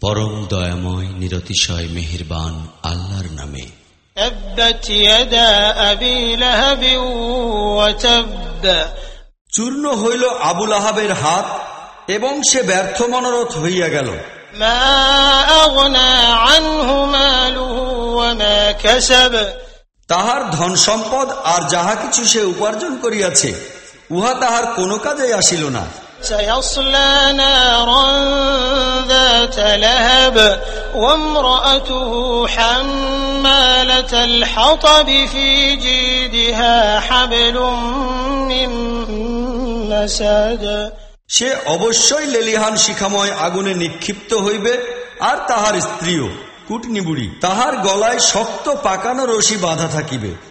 পরম দয়াময় নিরতিশয় মেহেরবান আল্লাহর নামে। চূর্ণ হইল আবুল আহাবের হাত এবং সে ব্যর্থ মনোরথ হইয়া গেল। তাহার ধন সম্পদ আর যাহা কিছু সে উপার্জন করিয়াছে উহা তাহার কোনো কাজে আসিল না। সে অবশ্যই লেলিহান শিখাময় আগুনে নিক্ষিপ্ত হইবে আর তাহার স্ত্রীও কুটনিবুড়ি তাহার গলায় শক্ত পাকানো রশি বাঁধা থাকিবে।